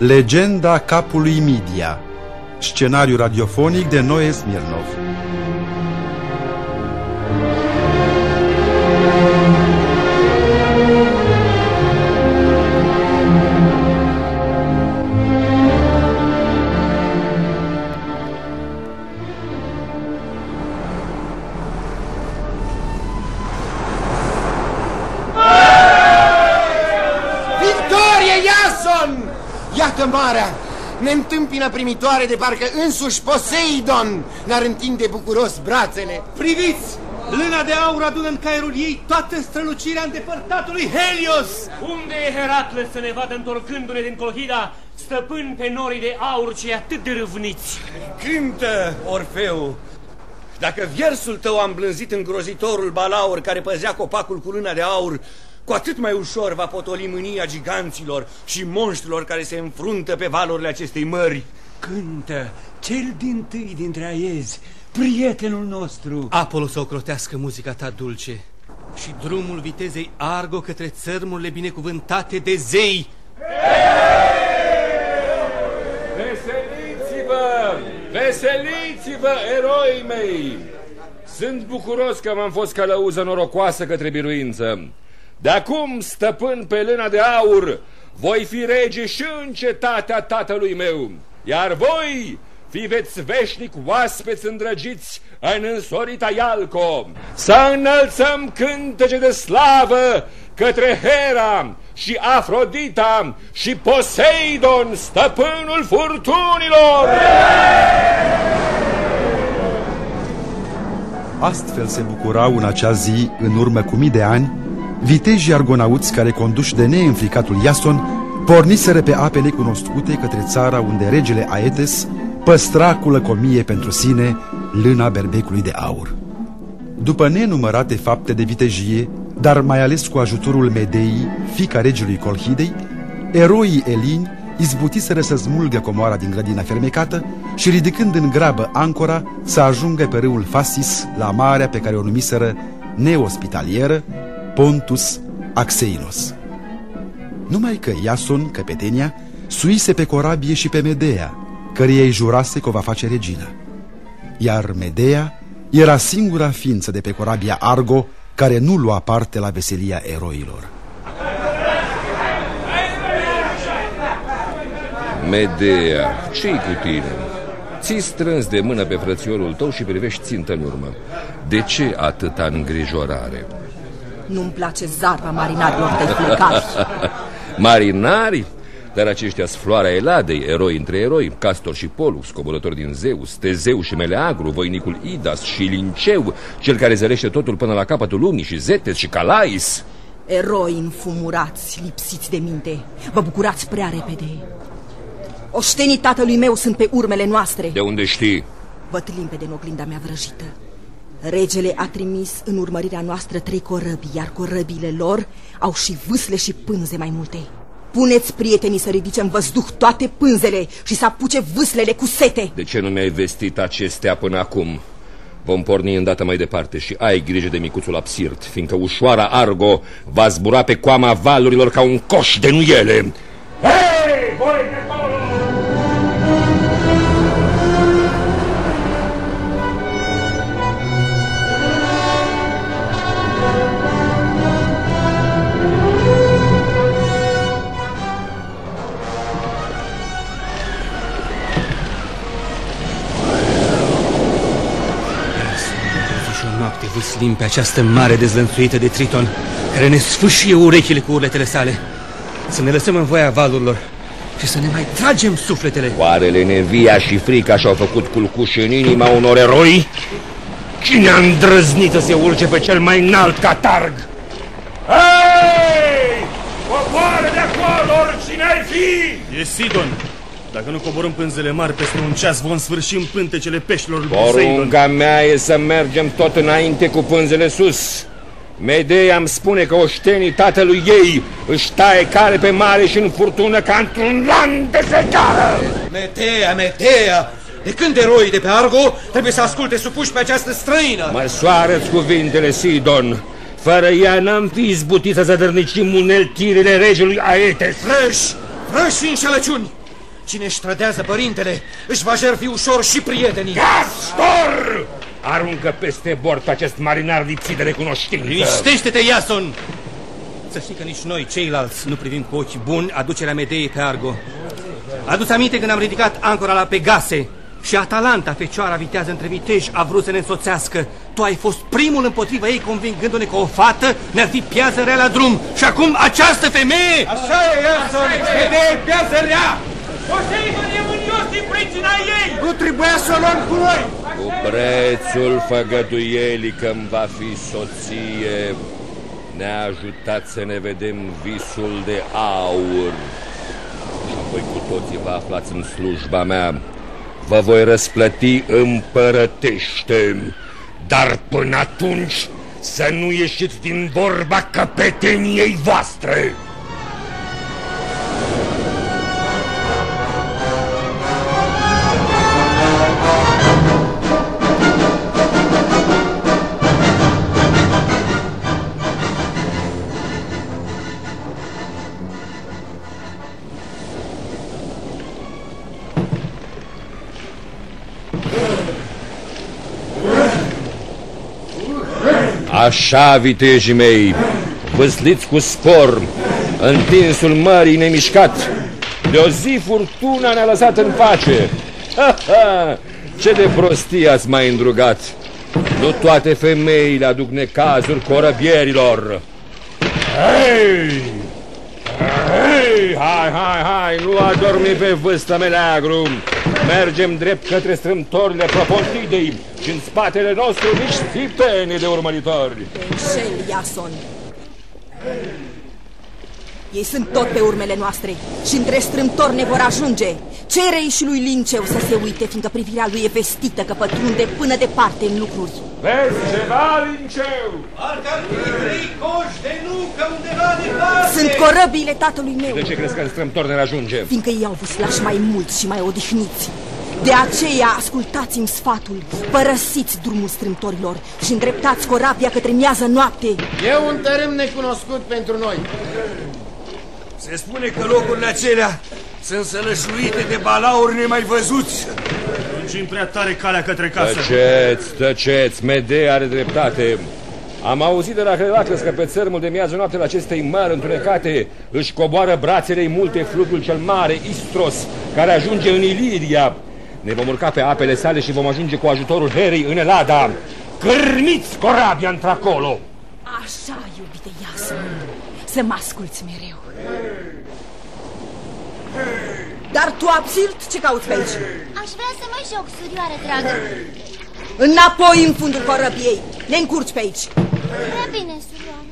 Legenda capului Midia Scenariu radiofonic de Noe Smirnov marea! Ne întâmpină primitoare de parcă însuși Poseidon ne-ar întinde bucuros brațele. Priviți! Lâna de aur adună în caerul ei toată strălucirea îndepărtatului Helios! Unde e Herakles să ne vadă întorcându-ne din Colhida, stăpân pe norii de aur cei atât de râvniți? Cântă, Orfeu! Dacă viersul tău a îmblânzit îngrozitorul balaur care păzea copacul cu lâna de aur, cu atât mai ușor va potoli mânia giganților și monștrilor care se înfruntă pe valurile acestei mări. Cântă, cel din tâi dintre aiezi, prietenul nostru. Apollo să ocrotească muzica ta dulce și drumul vitezei Argo către țărmurile binecuvântate de zei. Veseliți-vă! Veseliți-vă, eroi mei! Sunt bucuros că m-am fost călăuză norocoasă către biruință. De acum, stăpân pe lâna de aur, voi fi rege și în cetatea tatălui meu, iar voi fi veți veșnic oaspeți îndrăgiți în însorita Ialco, să înălțăm cântece de slavă către Hera și Afrodita și Poseidon, stăpânul furtunilor! Astfel se bucurau în acea zi, în urmă cu mii de ani, vitejii argonauți care conduși de neînfricatul Iason porniseră pe apele cunoscute către țara unde regele Aetes păstra cu lăcomie pentru sine lâna berbecului de aur. După nenumărate fapte de vitejie, dar mai ales cu ajutorul Medeii, fica regelui Colhidei, eroii elini izbutiseră să smulgă comoara din grădina fermecată și ridicând în grabă ancora să ajungă pe râul Fasis la marea pe care o numiseră neospitalieră Pontus Axeinos. Numai că Iason, căpetenia, suise pe corabie și pe Medea, căreia îi jurase că o va face regina. Iar Medea era singura ființă de pe corabia Argo care nu lua parte la veselia eroilor. Medea, ce-i cu tine? Ții strâns de mână pe frățiorul tău și privești țintă în urmă. De ce atâta îngrijorare? Nu-mi place zarva marinarilor de flecari. Marinari? Dar aceștia sunt floarea Eladei, eroi între eroi, Castor și Polux, coborător din Zeus, Tezeu și Meleagru, voinicul Idas și Linceu, cel care zărește totul până la capătul lumii, și Zetes și Calais. Eroi înfumurați, lipsiți de minte, vă bucurați prea repede. Oștenii tatălui meu sunt pe urmele noastre. De unde știi? Văd limpede în oglinda mea vrăjită. Regele a trimis în urmărirea noastră trei corăbi, iar corăbile lor au și vâsle și pânze mai multe. Puneți prietenii să ridice în văzduh toate pânzele și să apuce vâslele cu sete. De ce nu mi-ai vestit acestea până acum? Vom porni îndată mai departe și ai grijă de micuțul absirt, fiindcă ușoara Argo va zbura pe coama valurilor ca un coș de nuiele. Hei, voi vâslim pe această mare dezlănțuită de Triton, care ne sfâșie urechile cu urletele sale. Să ne lăsăm în voia valurilor și să ne mai tragem sufletele. Oarele nevia și frica și-au făcut culcuș în inima unor eroi? Cine a îndrăznit să se urce pe cel mai înalt catarg? Hei! Popoare de acolo, oricine ai fi! E Sidon, dacă nu coborâm pânzele mari peste un ceas, vom sfârși în pântecele peștilor Poseidon. Porunca mea e să mergem tot înainte cu pânzele sus. Medea îmi spune că oștenii tatălui ei își taie cale pe mare și în furtună ca într-un lan de secară. Medea, Medea, de când eroi de pe Argo trebuie să asculte supuși pe această străină? Măsoară-ți cuvintele, Sidon. Fără ea n-am fi izbutit să zădărnicim uneltirile regelui Aetes. Vrăși, vrăși și înșelăciuni. Cine își trădează părintele, își va jerfi ușor și prietenii. Castor! Aruncă peste bord pe acest marinar lipsit de recunoștință. Liniștește-te, Iason! Să știi că nici noi, ceilalți, nu privim cu ochi buni aducerea Medeei pe Argo. Adu-ți aminte când am ridicat ancora la Pegase și Atalanta, fecioara vitează între vitej, a vrut să ne însoțească. Tu ai fost primul împotriva ei, convingându-ne că o fată ne-ar fi piază rea la drum. Și acum această femeie... Așa e, Iason! Medee piază rea! Poseidon e mânios din pricina ei! Nu trebuia să o luăm cu noi! Cu prețul făgăduielii că-mi va fi soție, ne-a ajutat să ne vedem visul de aur. Și apoi cu toții vă aflați în slujba mea. Vă voi răsplăti împărătește, dar până atunci să nu ieșiți din vorba căpeteniei voastre. Așa, vitejii mei, văsliți cu spor, întinsul mării nemișcat, de o zi furtuna ne-a lăsat în pace. Ha, ha, ce de prostie ați mai îndrugat! Nu toate femeile aduc necazuri corăbierilor. Hei! Hei! Hai, hai, hai! Nu adormi pe vâstă, meleagru! Mergem drept către strâmtorile Propontidei și în spatele nostru nici țipene de urmăritori. Înșel, Iason. Ei sunt tot pe urmele noastre și între strâmtori ne vor ajunge. Cerei și lui Linceu să se uite, fiindcă privirea lui e vestită că pătrunde până departe în lucruri. Vezi ceva, Linceu? Parcă ar fi trei coși de nucă undeva departe! Sunt corăbiile tatălui meu, De ce crezi că în strâmtor ne ajunge? fiindcă ei au vâslași mai mulți și mai odihniți. De aceea, ascultați-mi sfatul, părăsiți drumul strâmtorilor și îndreptați corabia către miază noapte. E un tărâm necunoscut pentru noi. Se spune că locurile acelea sunt sălășluite de balauri nemai văzuți. Lungim prea tare calea către casă. Tăceți, tăceți, Medea are dreptate. Am auzit de la Heracles că pe țărmul de miază noapte la acestei mări întunecate își coboară brațele multe fluviul cel mare, Istros, care ajunge în Iliria. Ne vom urca pe apele sale și vom ajunge cu ajutorul Herei în Elada. Cârniți corabia într-acolo! Așa, iubite Iason, să mă asculți mereu. Dar tu, Absilt, ce cauți pe aici? Aș vrea să mă joc, surioară dragă. Înapoi în fundul corăbiei. Ne încurci pe aici. Prea bine, surioară.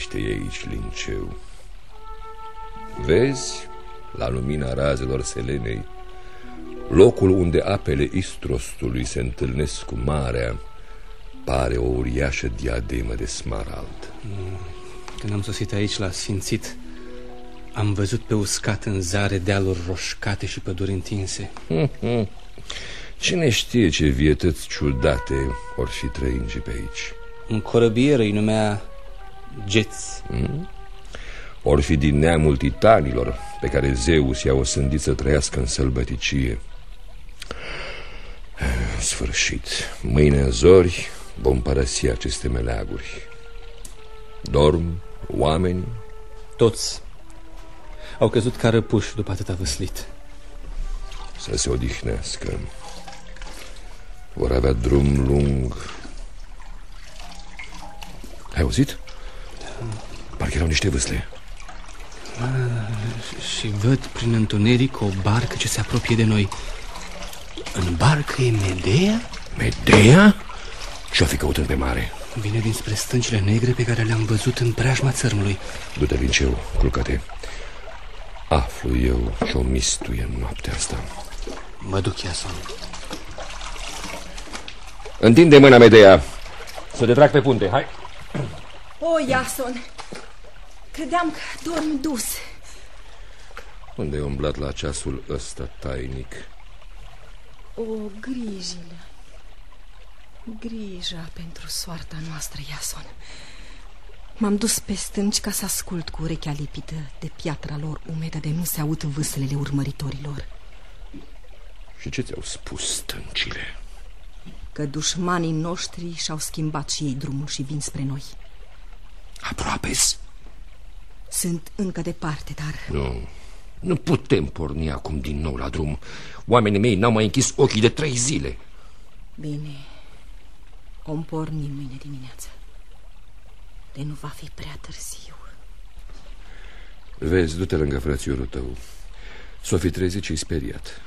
Liniște e aici, Linceu. Vezi, la lumina razelor selenei, locul unde apele Istrostului se întâlnesc cu marea, pare o uriașă diademă de smarald. Când am sosit aici la Sfințit, am văzut pe uscat în zare dealuri roșcate și păduri întinse. Cine știe ce vietăți ciudate or fi trăind și pe aici? Un corăbier îi numea Geț. Or fi din neamul titanilor pe care Zeus i-a osândit să trăiască în sălbăticie. În sfârșit, mâine în zori vom părăsi aceste meleaguri. Dorm oameni? Toți au căzut ca răpuși după atâta văslit. Să se odihnească. Vor avea drum lung. Ai auzit? Parcă erau niște vâsle. Și văd prin întuneric o barcă ce se apropie de noi. În barcă e Medea? Medea? Ce-o fi căutând pe mare? Vine dinspre stâncile negre pe care le-am văzut în preajma țărmului. Du-te, Linceu, culcă-te. Aflu eu ce-o mistuie în noaptea asta. Mă duc, Iason. Întinde mâna, Medea. Să te trag pe punte, hai. O, Iason, credeam că dormi dus. Unde ai umblat la ceasul ăsta tainic? O, grijile. Grija pentru soarta noastră, Iason. M-am dus pe stânci ca să ascult cu urechea lipită de piatra lor umedă de nu se aud vâslele urmăritorilor. Și ce ți-au spus stâncile? Că dușmanii noștri și-au schimbat și ei drumul și vin spre noi. Aproape -s. Sunt încă departe, dar... Nu, nu putem porni acum din nou la drum. Oamenii mei n-au mai închis ochii de trei zile. Bine, om porni mâine dimineață. De nu va fi prea târziu. Vezi, du-te lângă frățiorul tău. S-o fi trezit și speriat.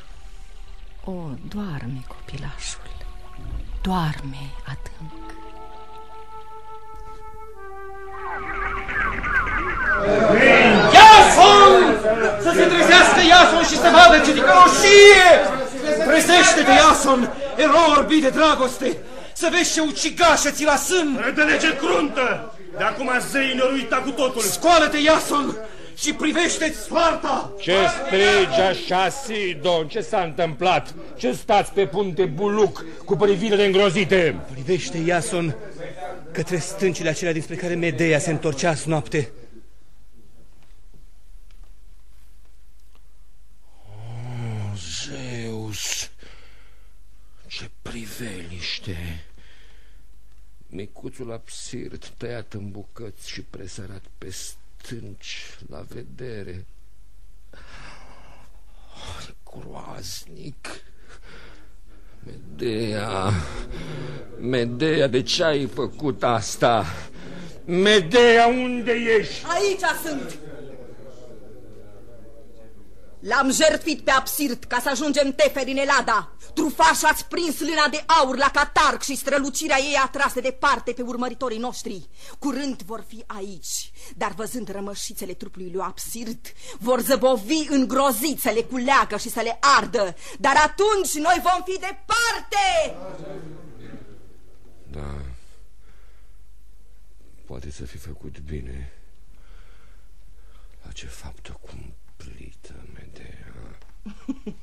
O, doarme, copilașul. Doarme adânc. Iason! Să se trezească Iason și să vadă ce ticăloșie! Trezește-te, Iason, erou orbit de dragoste! Să vezi ce ucigașă ți la sân! Redălege cruntă! De acum zeii ne-au uitat cu totul! Scoală-te, Iason, și privește-ți soarta! Ce strigi așa, Sidon? Ce s-a întâmplat? Ce stați pe punte buluc cu privirile îngrozite? Privește, Iason, către stâncile acelea dinspre care Medea se întorcea azi noapte. Oh, Zeus, ce priveliște! Micuțul absirt tăiat în bucăți și presărat pe stânci la vedere. Oh, groaznic! Medea, Medea, de ce ai făcut asta? Medea, unde ești? Aici sunt! L-am jertfit pe Absirt ca să ajungem teferi în Elada. Trufaș ați prins lâna de aur la Catarc și strălucirea ei a tras de departe pe urmăritorii noștri. Curând vor fi aici, dar văzând rămășițele trupului lui Absirt, vor zăbovi îngroziți să le culeagă și să le ardă. Dar atunci noi vom fi departe! Da, poate să fi făcut bine. La ce faptă cumplită, Medea.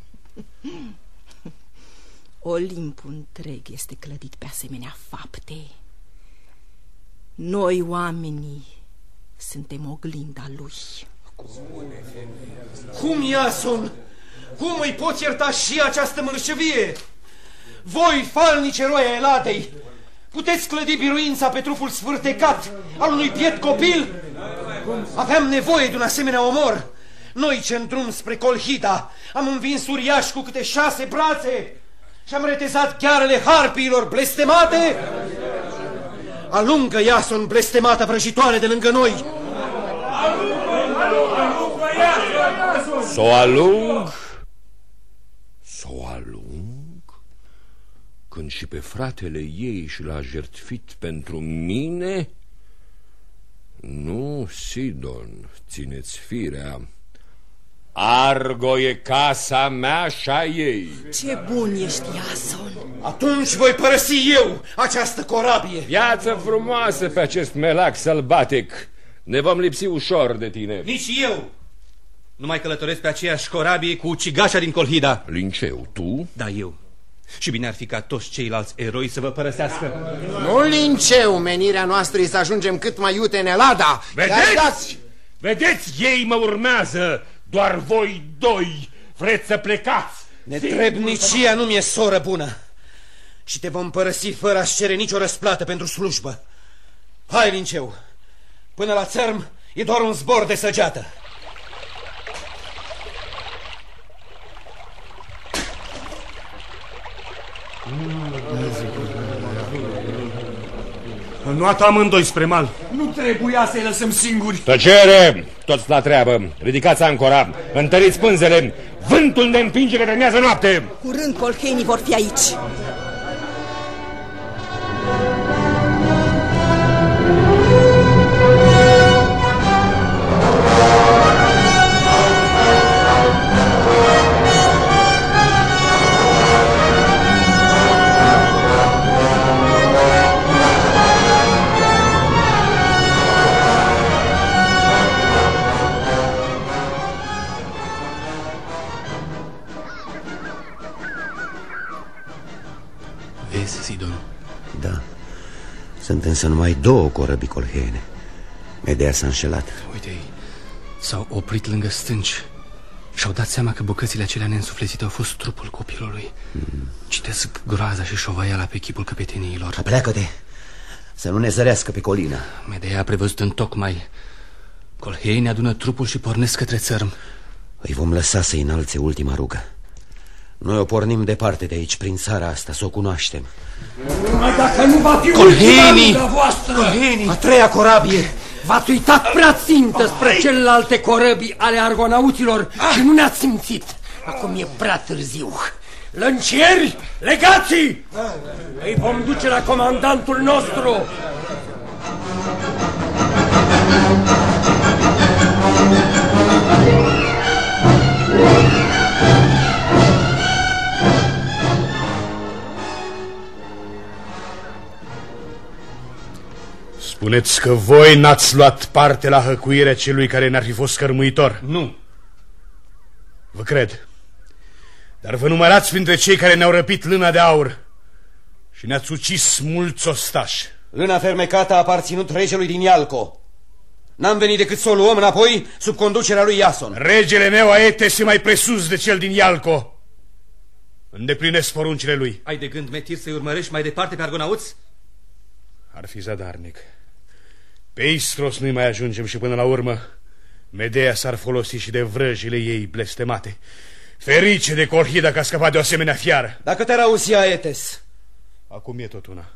Olimpul întreg este clădit pe asemenea fapte. Noi, oamenii, suntem oglinda lui. Cum, Iason? Cum îi poți ierta și această mărșăvie? Voi, falnici eroi ai Eladei, puteți clădi biruința pe trupul sfârtecat al unui biet copil? Aveam nevoie de un asemenea omor. Noi ce drum spre Colhida am învins uriași cu câte șase brațe și am retezat ghearele harpiilor blestemate. Alungă Iason blestemata vrăjitoare de lângă noi. S-o alung, s-o alung, când și pe fratele ei și l-a jertfit pentru mine? Nu, Sidon, țineți firea. Argo e casa mea și a ei. Ce bun ești, Iason! Atunci voi părăsi eu această corabie. Viață frumoasă pe acest melac sălbatic. Ne vom lipsi ușor de tine. Nici eu. Nu mai călătoresc pe aceeași corabie cu ucigașa din Colhida. Linceu, tu? Da, eu. Și bine ar fi ca toți ceilalți eroi să vă părăsească. Nu linceu, menirea noastră e să ajungem cât mai iute în Elada. Vedeți? dați- Vedeți, ei mă urmează. Doar voi doi vreți să plecați. Netrebnicia nu mi-e soră bună. Și te vom părăsi fără a-ți cere nicio răsplată pentru slujbă. Hai, linceu. Până la țărm e doar un zbor de săgeată. Înoată amândoi spre mal. Nu trebuia să-i lăsăm singuri. Tăcere! Toți la treabă. Ridicați ancora. Întăriți pânzele. Vântul ne împinge că terminează noapte. Curând colchenii vor fi aici. Însă numai două corăbii colheene. Medea s-a înșelat. Uite, s-au oprit lângă stânci și-au dat seama că bucățile acelea neînsuflețite au fost trupul copilului. Mm. Citesc groaza și șovaiala pe chipul căpeteniilor. Pleacă-te! Să nu ne zărească pe colină. Medea a prevăzut în tocmai. Colhei ne adună trupul și pornesc către țărm. Îi vom lăsa să înalțe ultima rugă. Noi o pornim departe de aici, prin țara asta, să o cunoaștem. Numai dacă nu va fi Colhenii! voastră! Colhenii! A treia corabie! V-ați uitat prea țintă spre celelalte corăbii ale argonauților și nu ne-ați simțit. Acum e prea târziu. Lăncieri, legații! Îi vom duce la comandantul nostru. Spuneți că voi n-ați luat parte la hăcuirea celui care ne-ar fi fost cărmuitor. Nu. Vă cred. Dar vă numărați printre cei care ne-au răpit lâna de aur și ne-ați ucis mulți ostași. Lâna fermecată a aparținut regelui din Ialco. N-am venit decât să o luăm înapoi sub conducerea lui Iason. Regele meu Aete se mai presus de cel din Ialco. Îndeplinesc poruncile lui. Ai de gând, Metir, să-i urmărești mai departe pe argonauți? Ar fi zadarnic. Pe Istros nu-i mai ajungem și până la urmă Medea s-ar folosi și de vrăjile ei blestemate. Ferice de Corhida că a scăpat de o asemenea fiară. Dacă te rauzi, Aetes. Acum e tot una.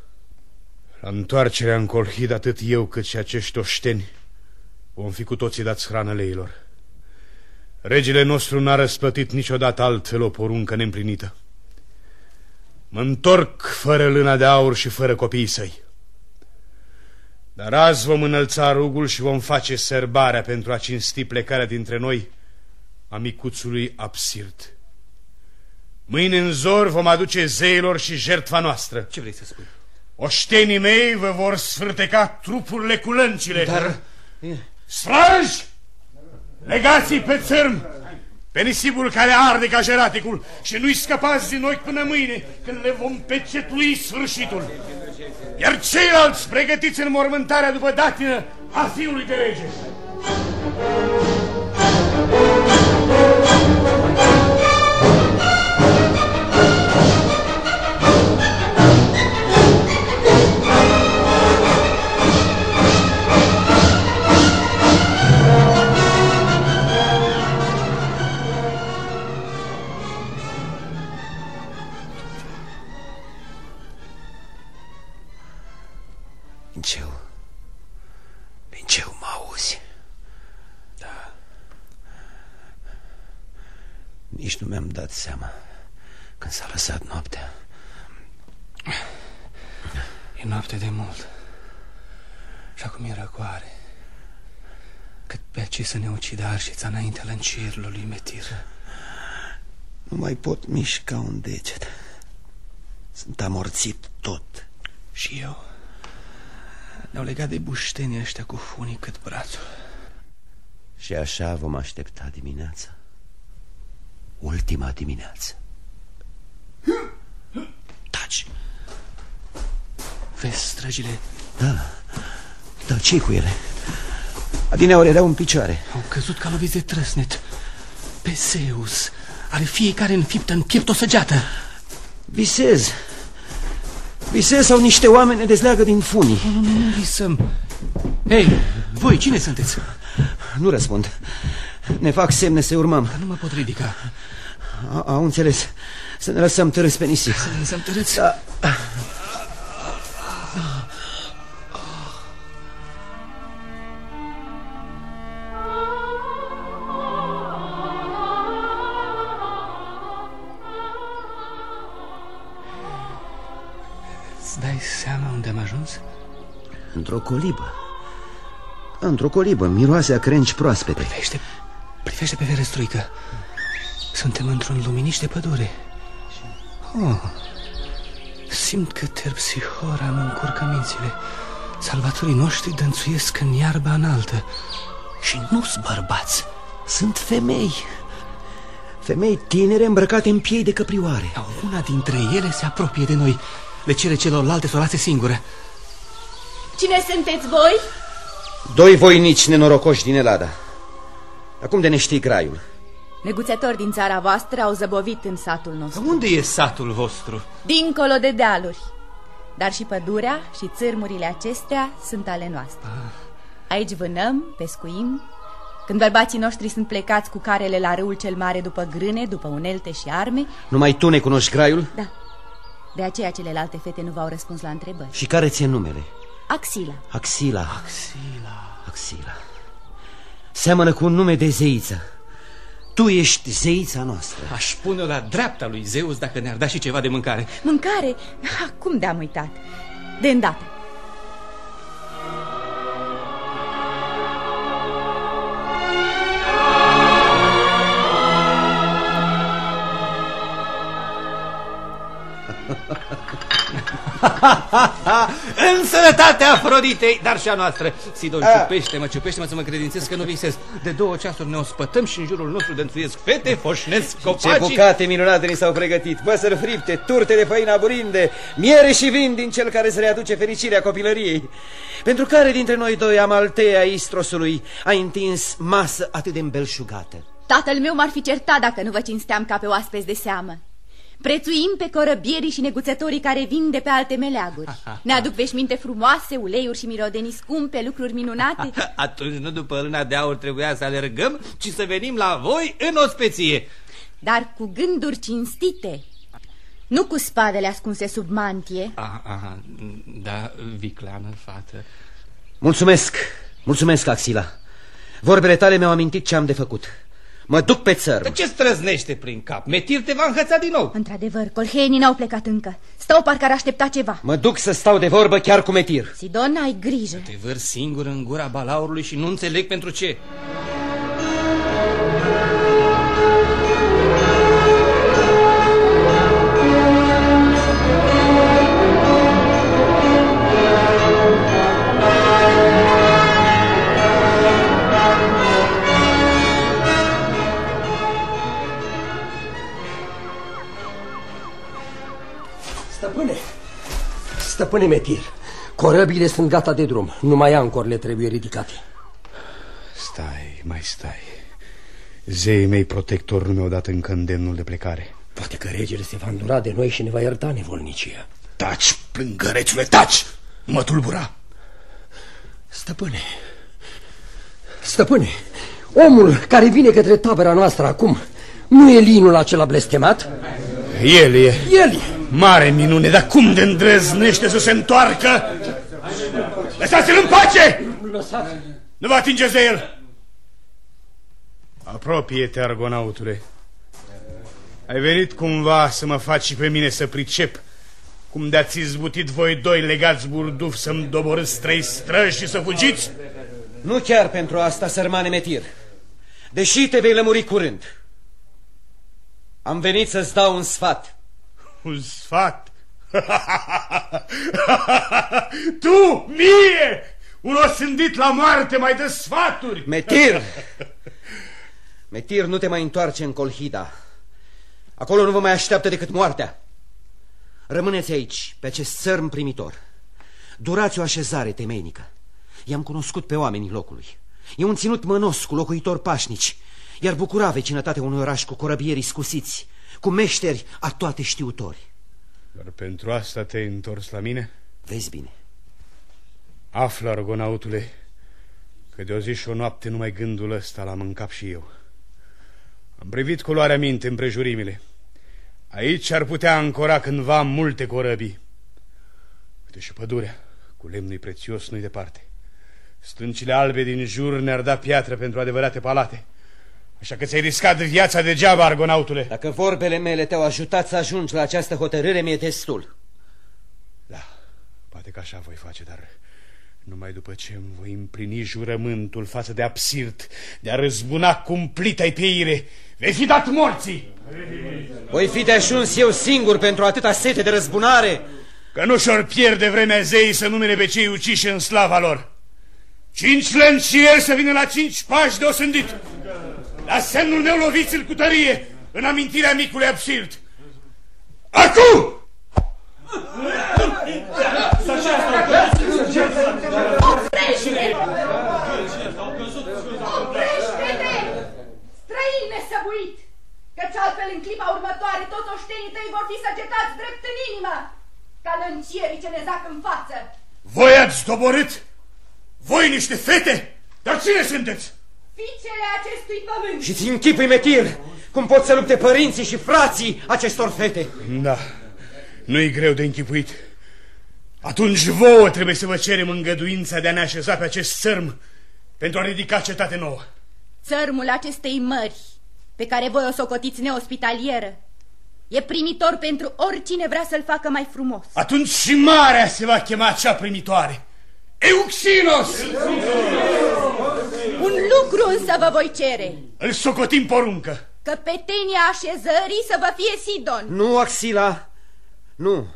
La întoarcerea în Colhid, atât eu cât și acești oșteni vom fi cu toții dați hrană leilor. Regele nostru n-a răsplătit niciodată altfel o poruncă neîmplinită. Mă întorc fără lâna de aur și fără copiii săi. Dar azi vom înălța rugul și vom face serbarea pentru a cinsti plecarea dintre noi a micuțului Absirt. Mâine în zor vom aduce zeilor și jertfa noastră. Ce vrei să spui? Oștenii mei vă vor sfârteca trupurile cu lăncile. Dar... Straji! Legați-i pe țărm! Pe nisibul care arde ca jeraticul și nu-i scăpați din ochi până mâine, când le vom pecetlui sfârșitul. Iar ceilalți pregătiți în mormântarea după datină a fiului de rege. Linceu. Mi-am dat seama când s-a lăsat noaptea. E noapte de mult. Și acum e răcoare. Cât pe ce să ne ucidă arșița înainte lăncierilor lui Metir. Nu mai pot mișca un deget. Sunt amorțit tot. Și eu. Ne-au legat de buștenii ăștia cu funii cât brațul. Și așa vom aștepta dimineața. Ultima dimineață. Taci! Vezi străjile? Da, da, ce cu ele? Adineori erau în picioare. Au căzut ca loviți de trăsnet. Peseus are fiecare înfiptă în piept o săgeată. Visez. Visez sau niște oameni ne dezleagă din funii. Nu, nu, nu visăm. Hei, voi cine sunteți? Nu răspund. Ne fac semne să urmăm. Dar nu mă pot ridica. A, au înțeles. Să ne lăsăm târâți pe nisip. Să ne lăsăm târâți? Da. Îți dai seama unde am ajuns? Într-o colibă. Într-o colibă, miroase a crengi proaspete. Privește, privește pe ferestruică. Suntem într-un luminiș de pădure. Oh, simt că terpsihora mă încurcă mințile. Salvatorii noștri dănțuiesc în iarba înaltă. Și nu-s bărbați. Sunt femei. Femei tinere îmbrăcate în piei de căprioare. Una dintre ele se apropie de noi. le cere celorlalte să o lase singură. Cine sunteți voi? Doi voinici nenorocoși din Elada. Acum de ne știi graiul. Neguțători din țara voastră au zăbovit în satul nostru. Unde e satul vostru? Dincolo de dealuri. Dar și pădurea și țârmurile acestea sunt ale noastre. Aici vânăm, pescuim. Când bărbații noștri sunt plecați cu carele la râul cel mare după grâne, după unelte și arme... Numai tu ne cunoști graiul? Da. De aceea celelalte fete nu v-au răspuns la întrebări. Și care ți-e numele? Axila. Axila. Axila. Axila. Seamănă cu un nume de zeiță. Tu ești zeița noastră. Aș pune la dreapta lui Zeus dacă ne-ar da și ceva de mâncare. Mâncare? Cum de-am uitat? De îndată. în sănătatea Afroditei, dar și a noastră. Sidon, A. ciupește-mă, ciupește-mă să mă credințez că nu visez. De două ceasuri ne ospătăm și în jurul nostru de înțuiesc fete, foșnesc copacii. Ce bucate minunate ni s-au pregătit Păsări fripte, turte de făină aburinde Miere și vin din cel care îți readuce fericirea copilăriei Pentru care dintre noi doi Amaltea Istrosului A întins masă atât de îmbelșugată Tatăl meu m-ar fi certat dacă nu vă cinsteam ca pe oaspeți de seamă. Prețuim pe corăbierii și neguțătorii care vin de pe alte meleaguri. Ne aduc veșminte frumoase, uleiuri și mirodenii scumpe, lucruri minunate. Atunci nu după luna de aur trebuia să alergăm, ci să venim la voi în ospeție. Dar cu gânduri cinstite, nu cu spadele ascunse sub mantie. Aha, aha, da, vicleană, fată. Mulțumesc, mulțumesc Axila Vorbele tale mi-au amintit ce am de făcut Mă duc pe țărm Dar ce străznește prin cap? Metir te va înhăța din nou Într-adevăr, colheenii n-au plecat încă. Stau parcă ar aștepta ceva. Mă duc să stau de vorbă chiar cu Metir Sidon, ai grijă. Te văr singur în gura balaurului și nu înțeleg pentru ce stăpâne Metir, corăbile sunt gata de drum, numai ancorele trebuie ridicate. Stai, mai stai Zeii mei protector nu mi-au dat încă îndemnul de plecare Poate că regele se va îndura de noi și ne va ierta nevolnicia. Taci, plângărețule, taci! Mă tulbura Stăpâne, stăpâne, omul care vine către tabăra noastră acum, nu e linul acela blestemat? El e El e Mare minune, dar cum de îndrăznește să se întoarcă? Lăsați-l în pace! Lăsați. Nu vă atingeți de el! Apropie-te, argonautule. Ai venit cumva să mă faci și pe mine să pricep cum de-ați izbutit voi doi legați burduf să-mi doborâți trei străji și să fugiți? Nu chiar pentru asta, sărmane Metir Deși te vei lămuri curând Am venit să-ți dau un sfat Un sfat? tu, mie, un osândit la moarte mai dă sfaturi? Metir! Metir, nu te mai întoarce în Colhida. Acolo nu vă mai așteaptă decât moartea. Rămâneți aici, pe acest țărm primitor. Durați o așezare temeinică. I-am cunoscut pe oamenii locului. E un ținut mănos cu locuitori pașnici, iar bucura vecinătatea unui oraș cu corăbieri scusiți, cu meșteri a toate știutori. Dar pentru asta te-ai întors la mine? Vezi bine. Află, argonautule, că de o zi și o noapte numai gândul ăsta l-am în cap și eu. Am privit cu luarea minte împrejurimile. Aici ar putea ancora cândva multe corăbii. Uite și pădurea, cu lemnul prețios nu-i departe. Stâncile albe din jur ne-ar da piatră pentru adevărate palate. Așa că ți-ai riscat viața degeaba, argonautule. Dacă vorbele mele te-au ajutat să ajungi la această hotărâre, mi-e destul. Da, poate că așa voi face, dar numai după ce îmi voi împlini jurământul față de absirt, de a răzbuna cumplit ai peire, vei fi dat morții. Voi fi de ajuns eu singur pentru atâta sete de răzbunare? Că nu și-or pierde vremea zeii să numere pe cei uciși în slava lor. Cinci lăncieri să vină la cinci pași de osândit. La semnul meu loviți-l cu tărie, în amintirea micului absurd. Acum! Oprește-te! Oprește-te! Străin nesăbuit! Căci altfel în clipa următoare toți oștenii tăi vor fi săgetați drept în inimă, ca lâncierii ce ne zac în față. Voi ați doborât? Voi niște fete? Dar cine sunteți? Fiicele acestui pământ. Și ți închipui, Metir, cum pot să lupte părinții și frații acestor fete. Da, nu-i greu de închipuit. Atunci vouă trebuie să vă cerem îngăduința de a ne așeza pe acest țărm pentru a ridica cetate nouă. Țărmul acestei mări, pe care voi o socotiți neospitalieră, e primitor pentru oricine vrea să-l facă mai frumos. Atunci și marea se va chema cea primitoare. Euxinos! Un lucru însă vă voi cere. Îl socotim poruncă. Căpetenia așezării să vă fie Sidon. Nu, Axila, nu.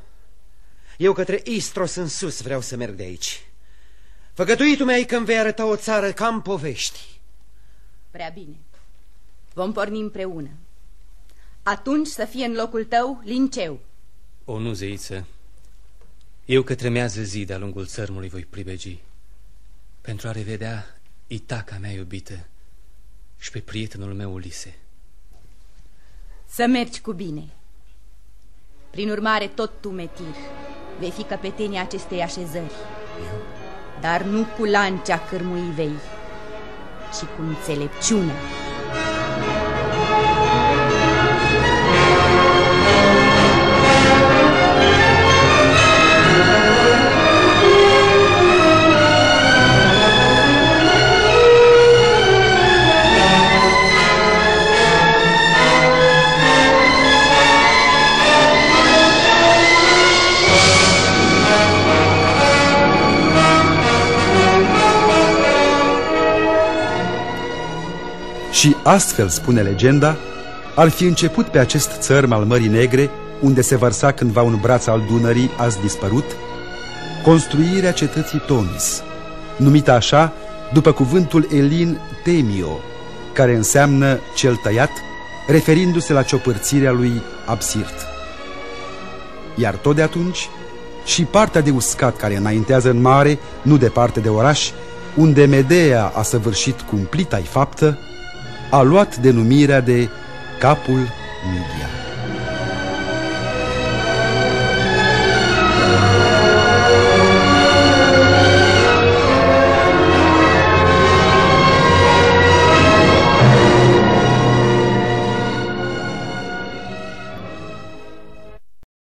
Eu către Istros în sus vreau să merg de aici. Făgătuitul meu că îmi vei arăta o țară ca în povești. Prea bine. Vom porni împreună. Atunci să fie în locul tău linceu. O, nu, zeiță. Eu către mează zi de-a lungul țărmului voi pribegi pentru a revedea Itaca mea iubită și pe prietenul meu Ulise. Să mergi cu bine. Prin urmare, tot tu, Metir, vei fi căpetenia acestei așezări. Eu? Dar nu cu lancea cârmui vei, ci cu înțelepciunea. Și astfel, spune legenda, ar fi început pe acest țărm al Mării Negre, unde se vărsa cândva un braț al Dunării azi dispărut, construirea cetății Tomis, numită așa după cuvântul elin Temio, care înseamnă cel tăiat, referindu-se la ciopărțirea lui Absirt. Iar tot de atunci, și partea de uscat care înaintează în mare, nu departe de oraș, unde Medea a săvârșit cumplita-i faptă, a luat denumirea de Capul Midia.